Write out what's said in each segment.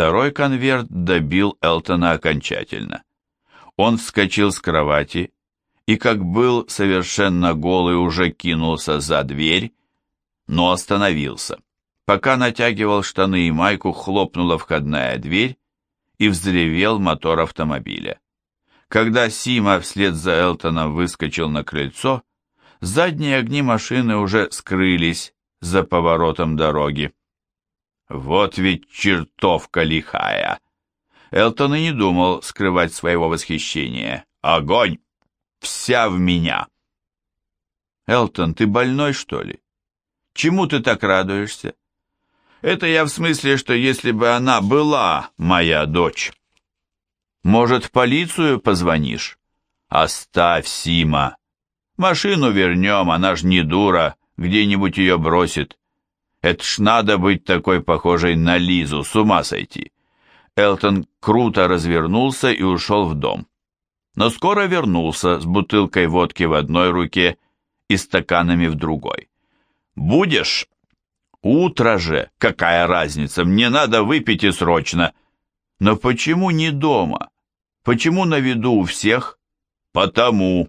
Второй конверт добил Элтона окончательно. Он вскочил с кровати и, как был совершенно голый, уже кинулся за дверь, но остановился. Пока натягивал штаны и майку, хлопнула входная дверь и взревел мотор автомобиля. Когда Сима вслед за Элтоном выскочил на крыльцо, задние огни машины уже скрылись за поворотом дороги. Вот ведь чертовка лихая! Элтон и не думал скрывать своего восхищения. Огонь! Вся в меня! Элтон, ты больной, что ли? Чему ты так радуешься? Это я в смысле, что если бы она была моя дочь. Может, в полицию позвонишь? Оставь, Сима. Машину вернем, она ж не дура, где-нибудь ее бросит. Это ж надо быть такой похожей на Лизу, с ума сойти. Элтон круто развернулся и ушел в дом. Но скоро вернулся с бутылкой водки в одной руке и стаканами в другой. «Будешь?» «Утро же! Какая разница? Мне надо выпить и срочно!» «Но почему не дома? Почему на виду у всех?» «Потому!»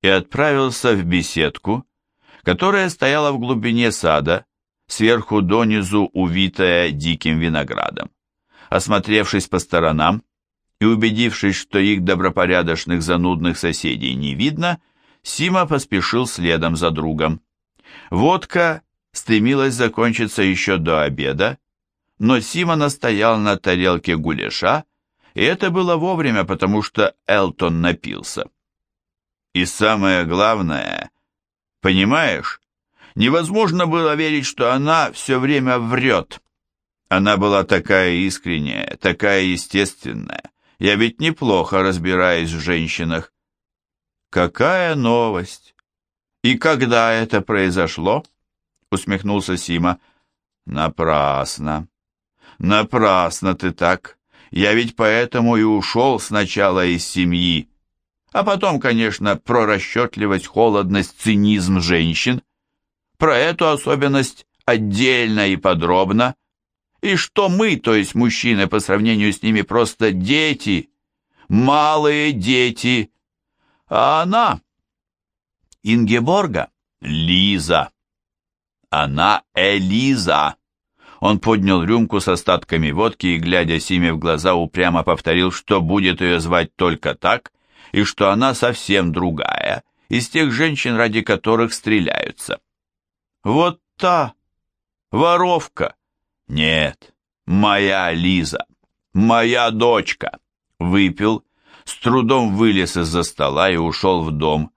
И отправился в беседку, которая стояла в глубине сада, сверху донизу увитая диким виноградом. Осмотревшись по сторонам и убедившись, что их добропорядочных занудных соседей не видно, Сима поспешил следом за другом. Водка стремилась закончиться еще до обеда, но Сима настоял на тарелке гуляша, и это было вовремя, потому что Элтон напился. И самое главное, понимаешь, невозможно было верить, что она все время врет. Она была такая искренняя, такая естественная. Я ведь неплохо разбираюсь в женщинах. Какая новость! И когда это произошло? Усмехнулся Сима. Напрасно. Напрасно ты так. Я ведь поэтому и ушел сначала из семьи. А потом, конечно, про расчетливость, холодность, цинизм женщин. Про эту особенность отдельно и подробно. И что мы, то есть мужчины, по сравнению с ними просто дети, малые дети. А она, Ингеборга, Лиза. Она Элиза. Он поднял рюмку с остатками водки и, глядя Симе в глаза, упрямо повторил, что будет ее звать только так, и что она совсем другая, из тех женщин, ради которых стреляются. Вот та, воровка. Нет, моя Лиза, моя дочка. Выпил, с трудом вылез из-за стола и ушел в дом,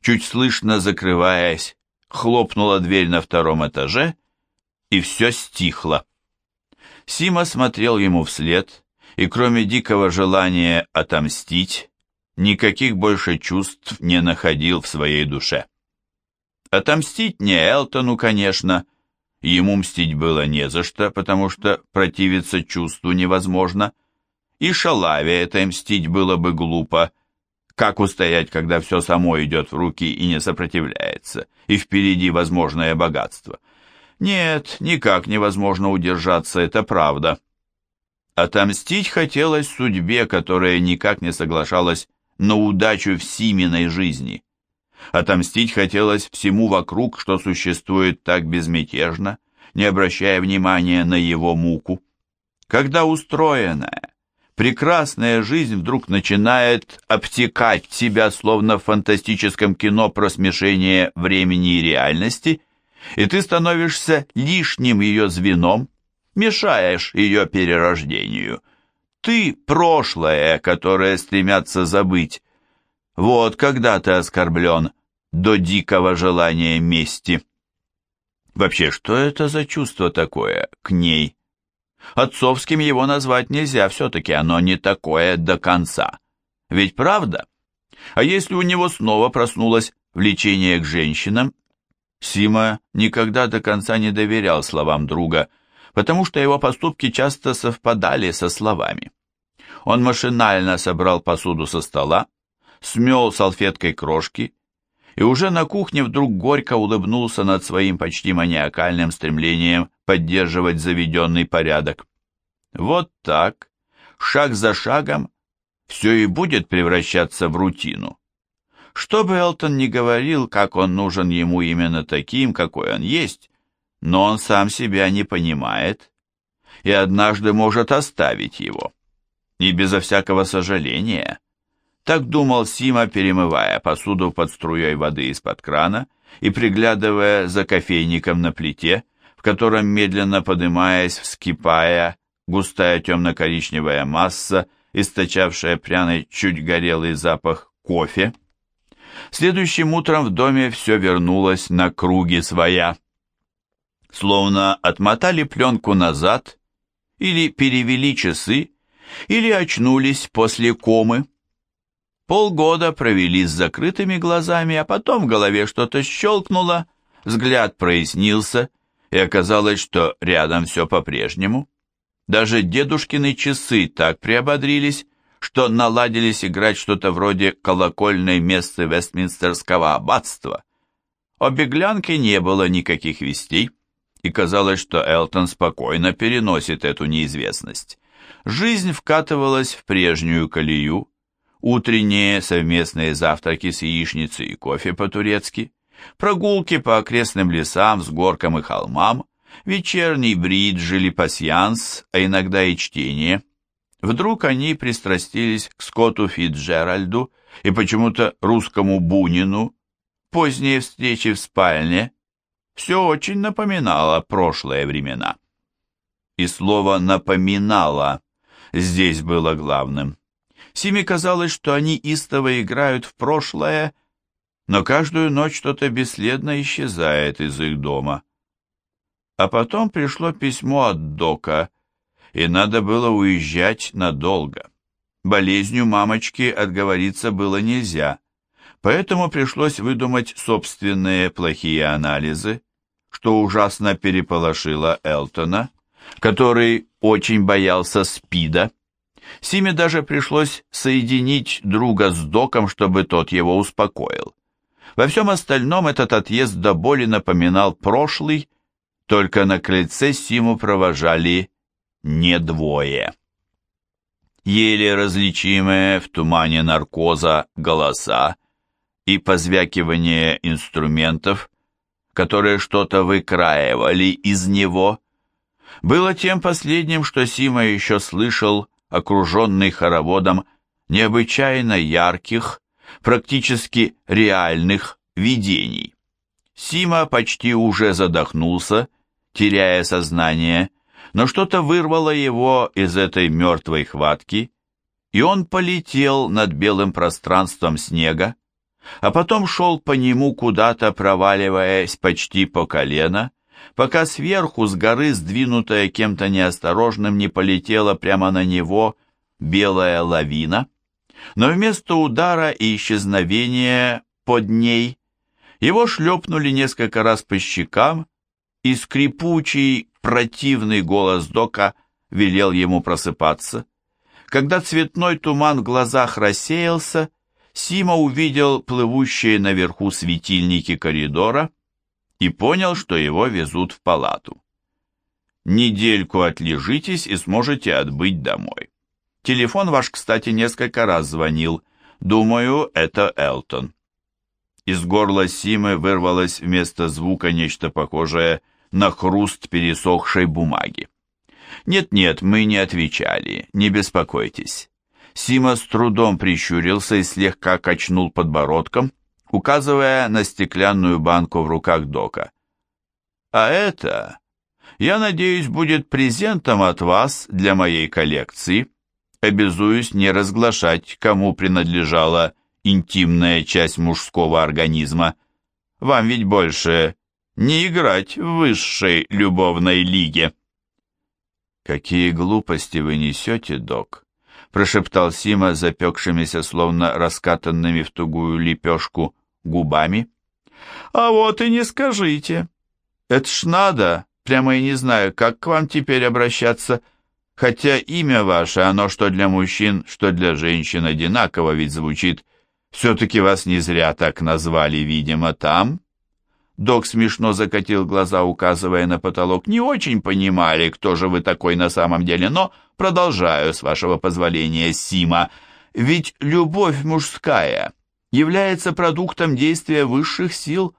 чуть слышно закрываясь, хлопнула дверь на втором этаже, и все стихло. Сима смотрел ему вслед, и кроме дикого желания отомстить, никаких больше чувств не находил в своей душе. Отомстить не Элтону, конечно, ему мстить было не за что, потому что противиться чувству невозможно, и Шалаве это мстить было бы глупо, как устоять, когда все само идет в руки и не сопротивляется, и впереди возможное богатство? Нет, никак невозможно удержаться, это правда. Отомстить хотелось судьбе, которая никак не соглашалась на удачу в Симиной жизни. Отомстить хотелось всему вокруг, что существует так безмятежно, не обращая внимания на его муку. Когда устроенная, прекрасная жизнь вдруг начинает обтекать тебя, словно в фантастическом кино про смешение времени и реальности, и ты становишься лишним ее звеном, мешаешь ее перерождению. Ты — прошлое, которое стремятся забыть. Вот когда ты оскорблен до дикого желания мести. Вообще, что это за чувство такое к ней? Отцовским его назвать нельзя, все-таки оно не такое до конца. Ведь правда? А если у него снова проснулось влечение к женщинам? Сима никогда до конца не доверял словам друга, потому что его поступки часто совпадали со словами. Он машинально собрал посуду со стола, смел салфеткой крошки и уже на кухне вдруг горько улыбнулся над своим почти маниакальным стремлением поддерживать заведенный порядок. Вот так, шаг за шагом, все и будет превращаться в рутину. Что бы Элтон ни говорил, как он нужен ему именно таким, какой он есть, но он сам себя не понимает и однажды может оставить его. И безо всякого сожаления. Так думал Сима, перемывая посуду под струей воды из-под крана и приглядывая за кофейником на плите, в котором, медленно подымаясь, вскипая, густая темно-коричневая масса, источавшая пряный, чуть горелый запах кофе. Следующим утром в доме все вернулось на круги своя. Словно отмотали пленку назад, или перевели часы, или очнулись после комы. Полгода провели с закрытыми глазами, а потом в голове что-то щелкнуло, взгляд прояснился, и оказалось, что рядом все по-прежнему. Даже дедушкины часы так приободрились, что наладились играть что-то вроде колокольной мессы Вестминстерского аббатства. О беглянке не было никаких вестей, и казалось, что Элтон спокойно переносит эту неизвестность. Жизнь вкатывалась в прежнюю колею, утренние совместные завтраки с яичницей и кофе по-турецки, прогулки по окрестным лесам, с горкам и холмам, вечерний бридж или пасьянс, а иногда и чтение. Вдруг они пристрастились к Скотту Фитджеральду и почему-то русскому Бунину, поздние встречи в спальне, все очень напоминало прошлые времена. И слово «напоминало» здесь было главным. Симе казалось, что они истово играют в прошлое, но каждую ночь что-то бесследно исчезает из их дома. А потом пришло письмо от Дока, и надо было уезжать надолго. Болезнью мамочки отговориться было нельзя, поэтому пришлось выдумать собственные плохие анализы, что ужасно переполошило Элтона, который очень боялся СПИДа. Симе даже пришлось соединить друга с Доком, чтобы тот его успокоил. Во всем остальном этот отъезд до боли напоминал прошлый, только на крыльце Симу провожали не двое. Еле различимые в тумане наркоза голоса и позвякивание инструментов, которые что-то выкраивали из него, было тем последним, что Сима еще слышал, окруженный хороводом необычайно ярких, практически реальных видений. Сима почти уже задохнулся, теряя сознание, но что-то вырвало его из этой мертвой хватки, и он полетел над белым пространством снега, а потом шел по нему куда-то, проваливаясь почти по колено, пока сверху с горы, сдвинутая кем-то неосторожным, не полетела прямо на него белая лавина. Но вместо удара и исчезновения под ней его шлепнули несколько раз по щекам, и скрипучий, противный голос Дока велел ему просыпаться. Когда цветной туман в глазах рассеялся, Сима увидел плывущие наверху светильники коридора и понял, что его везут в палату. Недельку отлежитесь и сможете отбыть домой. Телефон ваш, кстати, несколько раз звонил. Думаю, это Элтон. Из горла Симы вырвалось вместо звука нечто похожее на хруст пересохшей бумаги. «Нет-нет, мы не отвечали, не беспокойтесь». Сима с трудом прищурился и слегка качнул подбородком, указывая на стеклянную банку в руках Дока. «А это, я надеюсь, будет презентом от вас для моей коллекции. Обязуюсь не разглашать, кому принадлежала интимная часть мужского организма. Вам ведь больше не играть в высшей любовной лиге». «Какие глупости вы несете, док?» Прошептал Сима запекшимися, словно раскатанными в тугую лепешку, губами. «А вот и не скажите. Это ж надо, прямо и не знаю, как к вам теперь обращаться, хотя имя ваше, оно что для мужчин, что для женщин одинаково ведь звучит. Все-таки вас не зря так назвали, видимо, там». Док смешно закатил глаза, указывая на потолок. «Не очень понимали, кто же вы такой на самом деле, но продолжаю, с вашего позволения, Сима. Ведь любовь мужская является продуктом действия высших сил,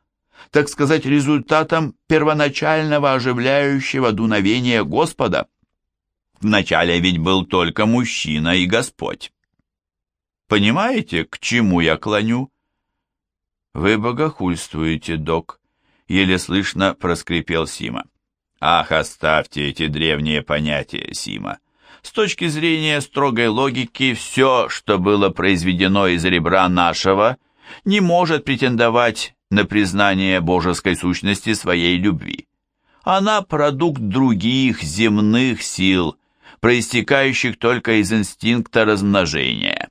так сказать, результатом первоначального оживляющего дуновения Господа. Вначале ведь был только мужчина и Господь. Понимаете, к чему я клоню?» «Вы богохульствуете, док», — еле слышно проскрипел Сима. «Ах, оставьте эти древние понятия, Сима. С точки зрения строгой логики, все, что было произведено из ребра нашего, не может претендовать на признание божеской сущности своей любви. Она продукт других земных сил, проистекающих только из инстинкта размножения.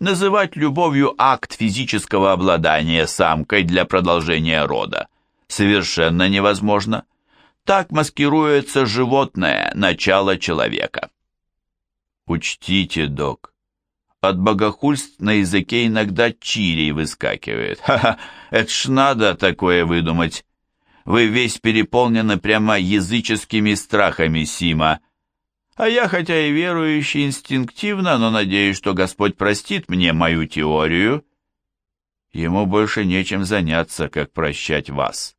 Называть любовью акт физического обладания самкой для продолжения рода совершенно невозможно. Так маскируется животное, начало человека. Учтите, док, от богохульств на языке иногда чирий выскакивает. Ха-ха, это ж надо такое выдумать. Вы весь переполнены прямо языческими страхами, Сима. А я, хотя и верующий инстинктивно, но надеюсь, что Господь простит мне мою теорию. Ему больше нечем заняться, как прощать вас.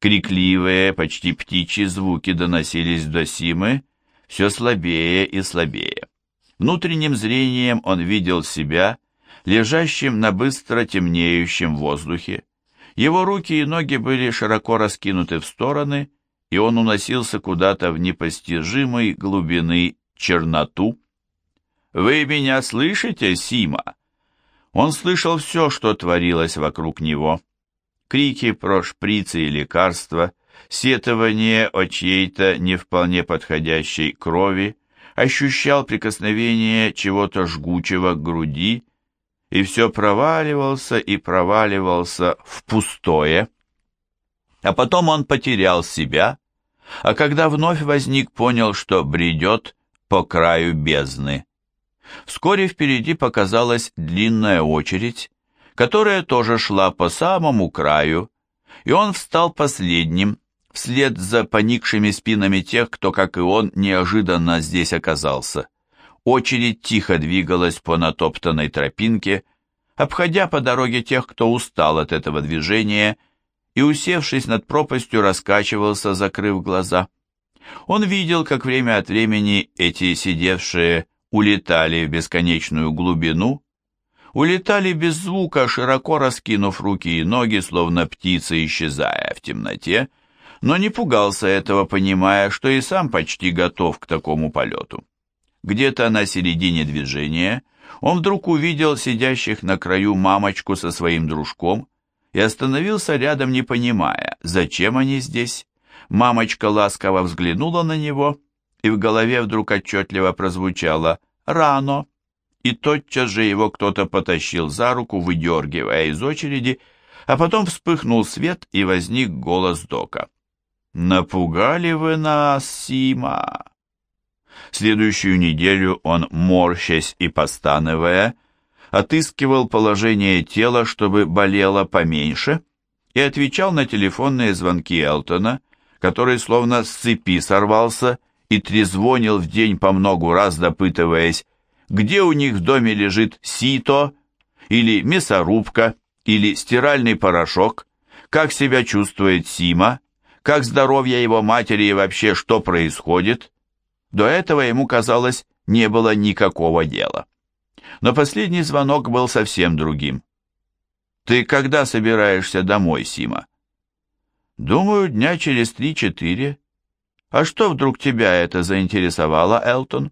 Крикливые, почти птичьи звуки доносились до Симы, все слабее и слабее. Внутренним зрением он видел себя, лежащим на быстро темнеющем воздухе. Его руки и ноги были широко раскинуты в стороны, и он уносился куда-то в непостижимой глубины черноту. «Вы меня слышите, Сима?» Он слышал все, что творилось вокруг него крики про шприцы и лекарства, сетование о чьей-то не вполне подходящей крови, ощущал прикосновение чего-то жгучего к груди, и все проваливался и проваливался в пустое. А потом он потерял себя, а когда вновь возник, понял, что бредет по краю бездны. Вскоре впереди показалась длинная очередь, которая тоже шла по самому краю, и он встал последним, вслед за поникшими спинами тех, кто, как и он, неожиданно здесь оказался. Очередь тихо двигалась по натоптанной тропинке, обходя по дороге тех, кто устал от этого движения, и, усевшись над пропастью, раскачивался, закрыв глаза. Он видел, как время от времени эти сидевшие улетали в бесконечную глубину, улетали без звука, широко раскинув руки и ноги, словно птицы, исчезая в темноте, но не пугался этого, понимая, что и сам почти готов к такому полету. Где-то на середине движения он вдруг увидел сидящих на краю мамочку со своим дружком и остановился рядом, не понимая, зачем они здесь. Мамочка ласково взглянула на него, и в голове вдруг отчетливо прозвучало «Рано» и тотчас же его кто-то потащил за руку, выдергивая из очереди, а потом вспыхнул свет и возник голос Дока. «Напугали вы нас, Сима!» Следующую неделю он, морщась и постановая, отыскивал положение тела, чтобы болело поменьше, и отвечал на телефонные звонки Элтона, который словно с цепи сорвался и трезвонил в день по многу раз, допытываясь, где у них в доме лежит сито, или мясорубка, или стиральный порошок, как себя чувствует Сима, как здоровье его матери и вообще что происходит. До этого ему, казалось, не было никакого дела. Но последний звонок был совсем другим. «Ты когда собираешься домой, Сима?» «Думаю, дня через три-четыре. А что вдруг тебя это заинтересовало, Элтон?»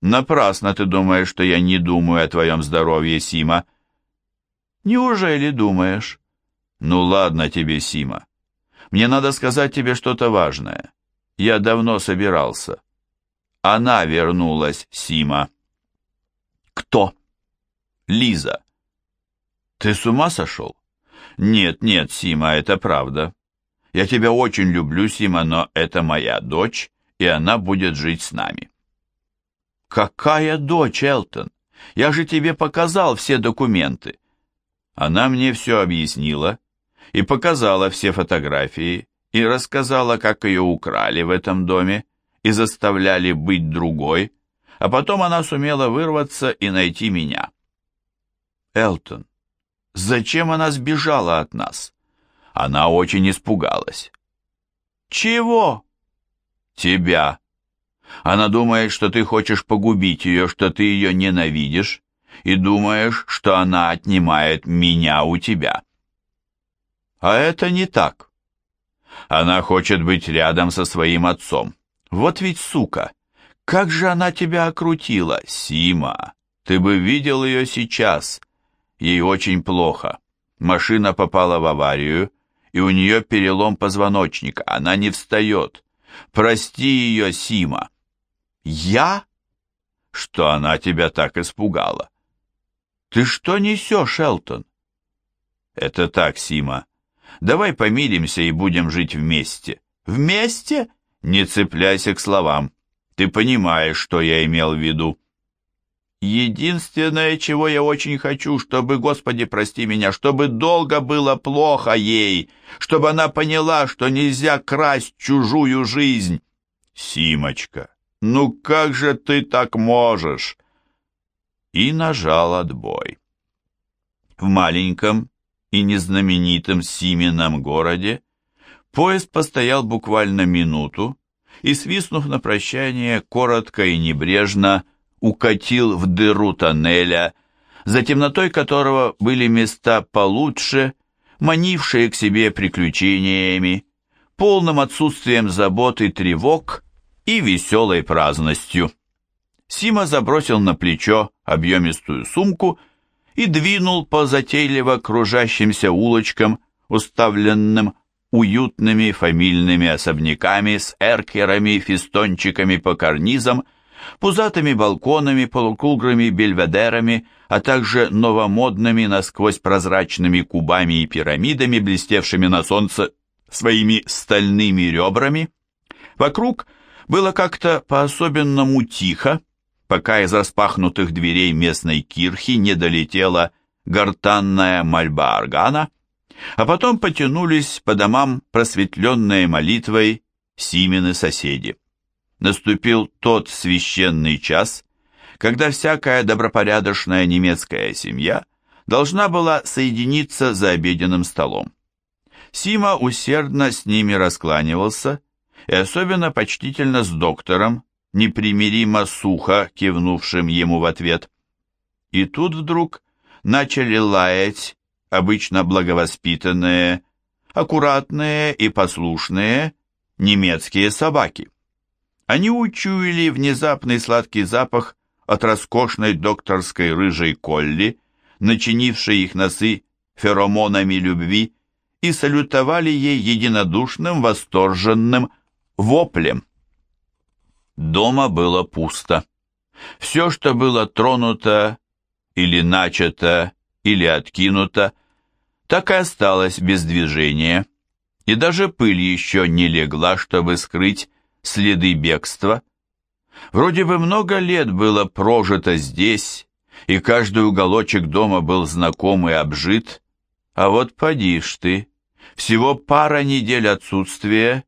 Напрасно ты думаешь, что я не думаю о твоем здоровье, Сима. Неужели думаешь? Ну ладно тебе, Сима. Мне надо сказать тебе что-то важное. Я давно собирался. Она вернулась, Сима. Кто? Лиза. Ты с ума сошел? Нет, нет, Сима, это правда. Я тебя очень люблю, Сима, но это моя дочь, и она будет жить с нами. «Какая дочь, Элтон? Я же тебе показал все документы». Она мне все объяснила, и показала все фотографии, и рассказала, как ее украли в этом доме и заставляли быть другой, а потом она сумела вырваться и найти меня. Элтон, зачем она сбежала от нас? Она очень испугалась. Чего? Тебя. Она думает, что ты хочешь погубить ее, что ты ее ненавидишь, и думаешь, что она отнимает меня у тебя. А это не так. Она хочет быть рядом со своим отцом. Вот ведь сука! Как же она тебя окрутила, Сима! Ты бы видел ее сейчас. Ей очень плохо. Машина попала в аварию, и у нее перелом позвоночника. Она не встает. Прости ее, Сима. Я? Что она тебя так испугала? Ты что несешь, Элтон? Это так, Сима. Давай помиримся и будем жить вместе. Вместе? Не цепляйся к словам. Ты понимаешь, что я имел в виду. Единственное, чего я очень хочу, чтобы, Господи, прости меня, чтобы долго было плохо ей, чтобы она поняла, что нельзя красть чужую жизнь. Симочка, ну как же ты так можешь? И нажал отбой. В маленьком и незнаменитом Сименном городе поезд постоял буквально минуту и, свистнув на прощание, коротко и небрежно укатил в дыру тоннеля, за темнотой которого были места получше, манившие к себе приключениями, полным отсутствием забот и тревог и веселой праздностью. Сима забросил на плечо объемистую сумку и двинул по затейливо кружащимся улочкам, уставленным уютными фамильными особняками с эркерами, фистончиками по карнизам, пузатыми балконами, полукруглыми бельведерами, а также новомодными насквозь прозрачными кубами и пирамидами, блестевшими на солнце своими стальными ребрами. Вокруг было как-то по-особенному тихо, пока из распахнутых дверей местной кирхи не долетела гортанная мольба органа, а потом потянулись по домам просветленные молитвой Симены соседи наступил тот священный час, когда всякая добропорядочная немецкая семья должна была соединиться за обеденным столом. Сима усердно с ними раскланивался, и особенно почтительно с доктором, непримиримо сухо кивнувшим ему в ответ. И тут вдруг начали лаять обычно благовоспитанные, аккуратные и послушные немецкие собаки. Они учуяли внезапный сладкий запах от роскошной докторской рыжей колли, начинившей их носы феромонами любви, и салютовали ей единодушным восторженным воплем. Дома было пусто. Все, что было тронуто или начато, или откинуто, так и осталось без движения, и даже пыль еще не легла, чтобы скрыть следы бегства. Вроде бы много лет было прожито здесь, и каждый уголочек дома был знаком и обжит, а вот поди ж ты, всего пара недель отсутствия,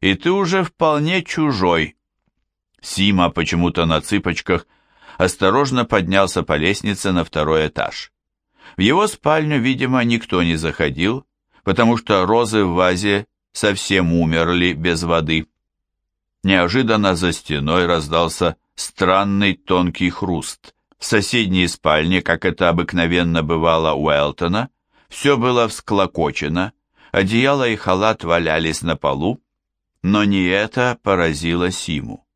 и ты уже вполне чужой. Сима почему-то на цыпочках осторожно поднялся по лестнице на второй этаж. В его спальню, видимо, никто не заходил, потому что розы в вазе совсем умерли без воды. Неожиданно за стеной раздался странный тонкий хруст. В соседней спальне, как это обыкновенно бывало у Элтона, все было всклокочено, одеяло и халат валялись на полу, но не это поразило Симу.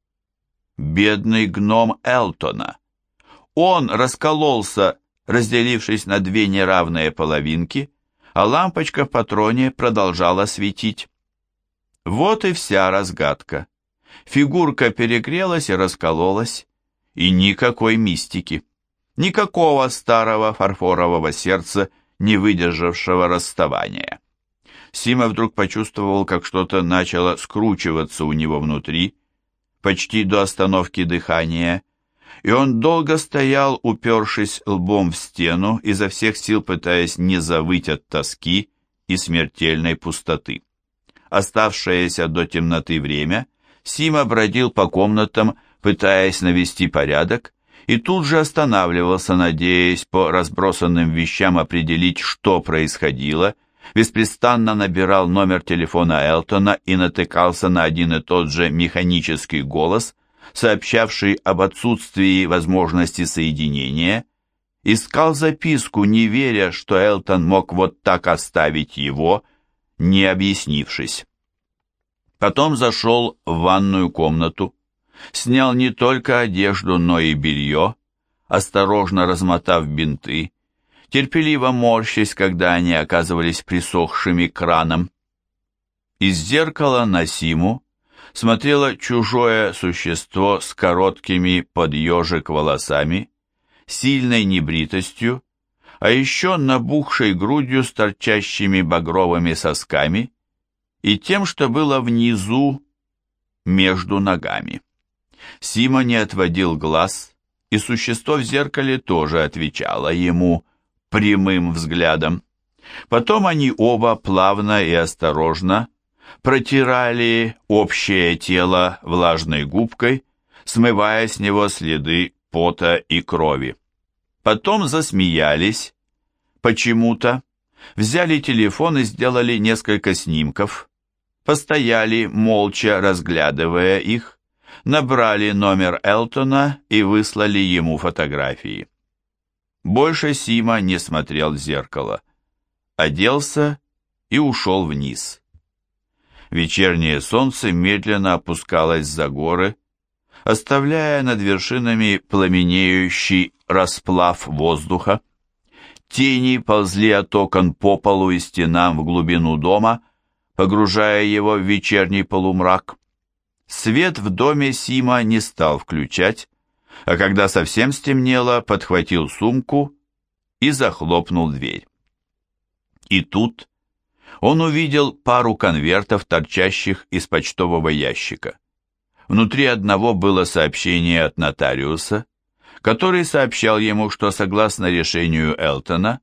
Бедный гном Элтона. Он раскололся, разделившись на две неравные половинки, а лампочка в патроне продолжала светить. Вот и вся разгадка. Фигурка перегрелась и раскололась, и никакой мистики. Никакого старого фарфорового сердца, не выдержавшего расставания. Сима вдруг почувствовал, как что-то начало скручиваться у него внутри, почти до остановки дыхания, и он долго стоял, упершись лбом в стену, изо всех сил пытаясь не завыть от тоски и смертельной пустоты. Оставшееся до темноты время Сима бродил по комнатам, пытаясь навести порядок, и тут же останавливался, надеясь по разбросанным вещам определить, что происходило, беспрестанно набирал номер телефона Элтона и натыкался на один и тот же механический голос, сообщавший об отсутствии возможности соединения, искал записку, не веря, что Элтон мог вот так оставить его, не объяснившись. Потом зашел в ванную комнату, снял не только одежду, но и белье, осторожно размотав бинты, терпеливо морщась, когда они оказывались присохшими краном. Из зеркала на Симу смотрело чужое существо с короткими под ежик волосами, сильной небритостью, а еще набухшей грудью с торчащими багровыми сосками и тем, что было внизу между ногами. Сима не отводил глаз, и существо в зеркале тоже отвечало ему прямым взглядом. Потом они оба плавно и осторожно протирали общее тело влажной губкой, смывая с него следы пота и крови. Потом засмеялись, почему-то, взяли телефон и сделали несколько снимков, постояли, молча разглядывая их, набрали номер Элтона и выслали ему фотографии. Больше Сима не смотрел в зеркало, оделся и ушел вниз. Вечернее солнце медленно опускалось за горы, оставляя над вершинами пламенеющий расплав воздуха. Тени ползли от окон по полу и стенам в глубину дома, погружая его в вечерний полумрак. Свет в доме Сима не стал включать, а когда совсем стемнело, подхватил сумку и захлопнул дверь. И тут он увидел пару конвертов, торчащих из почтового ящика. Внутри одного было сообщение от нотариуса, который сообщал ему, что согласно решению Элтона,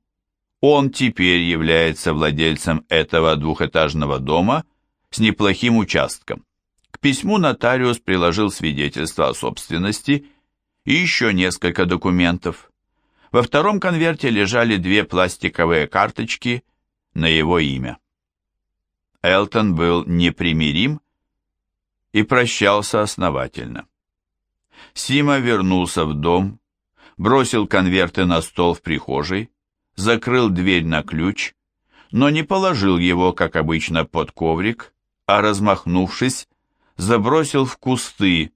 он теперь является владельцем этого двухэтажного дома с неплохим участком. К письму нотариус приложил свидетельство о собственности и еще несколько документов. Во втором конверте лежали две пластиковые карточки на его имя. Элтон был непримирим и прощался основательно. Сима вернулся в дом, бросил конверты на стол в прихожей, закрыл дверь на ключ, но не положил его, как обычно, под коврик, а, размахнувшись, забросил в кусты,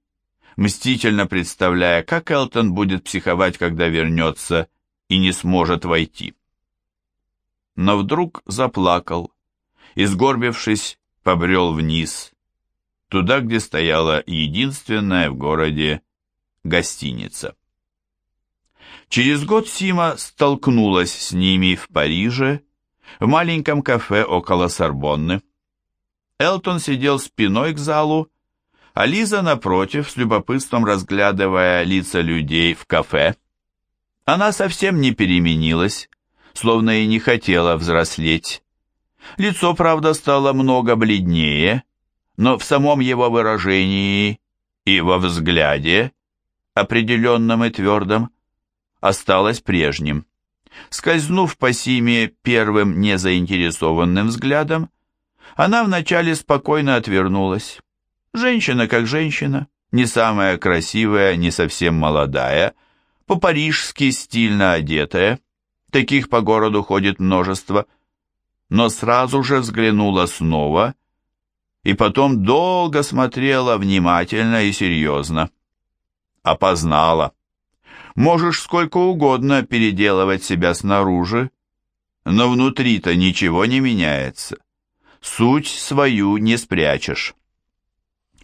мстительно представляя, как Элтон будет психовать, когда вернется и не сможет войти. Но вдруг заплакал и, сгорбившись, побрел вниз, туда, где стояла единственная в городе гостиница. Через год Сима столкнулась с ними в Париже, в маленьком кафе около Сорбонны. Элтон сидел спиной к залу, а Лиза напротив, с любопытством разглядывая лица людей в кафе. Она совсем не переменилась, словно и не хотела взрослеть. Лицо, правда, стало много бледнее, но в самом его выражении и во взгляде, определенном и твердом, осталось прежним. Скользнув по Симе первым незаинтересованным взглядом, она вначале спокойно отвернулась. Женщина как женщина, не самая красивая, не совсем молодая, по-парижски стильно одетая, таких по городу ходит множество, но сразу же взглянула снова и потом долго смотрела внимательно и серьезно. Опознала. Можешь сколько угодно переделывать себя снаружи, но внутри-то ничего не меняется. Суть свою не спрячешь.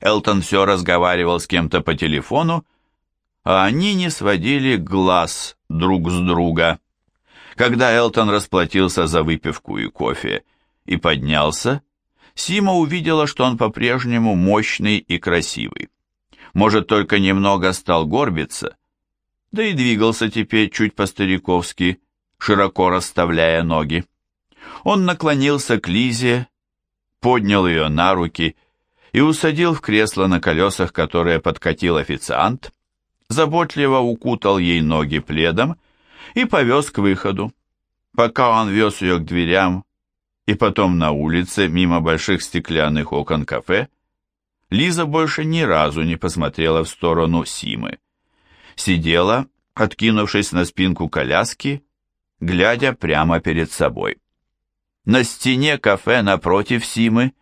Элтон все разговаривал с кем-то по телефону, а они не сводили глаз друг с друга. Когда Элтон расплатился за выпивку и кофе и поднялся, Сима увидела, что он по-прежнему мощный и красивый. Может, только немного стал горбиться, да и двигался теперь чуть по-стариковски, широко расставляя ноги. Он наклонился к Лизе, поднял ее на руки и усадил в кресло на колесах, которое подкатил официант, заботливо укутал ей ноги пледом и повез к выходу. Пока он вез ее к дверям и потом на улице, мимо больших стеклянных окон кафе, Лиза больше ни разу не посмотрела в сторону Симы. Сидела, откинувшись на спинку коляски, глядя прямо перед собой. На стене кафе напротив Симы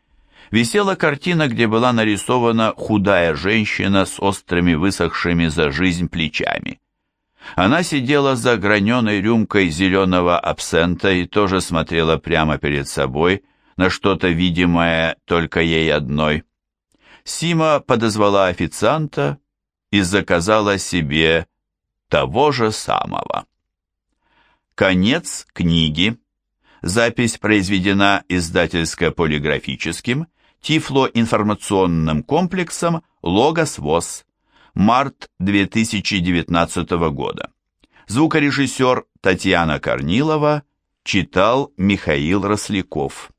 висела картина, где была нарисована худая женщина с острыми высохшими за жизнь плечами. Она сидела за граненой рюмкой зеленого абсента и тоже смотрела прямо перед собой на что-то видимое только ей одной. Сима подозвала официанта и заказала себе того же самого. Конец книги. Запись произведена издательско-полиграфическим Тифло-информационным комплексом «Логос ВОЗ». Март 2019 года. Звукорежиссер Татьяна Корнилова читал Михаил Росляков.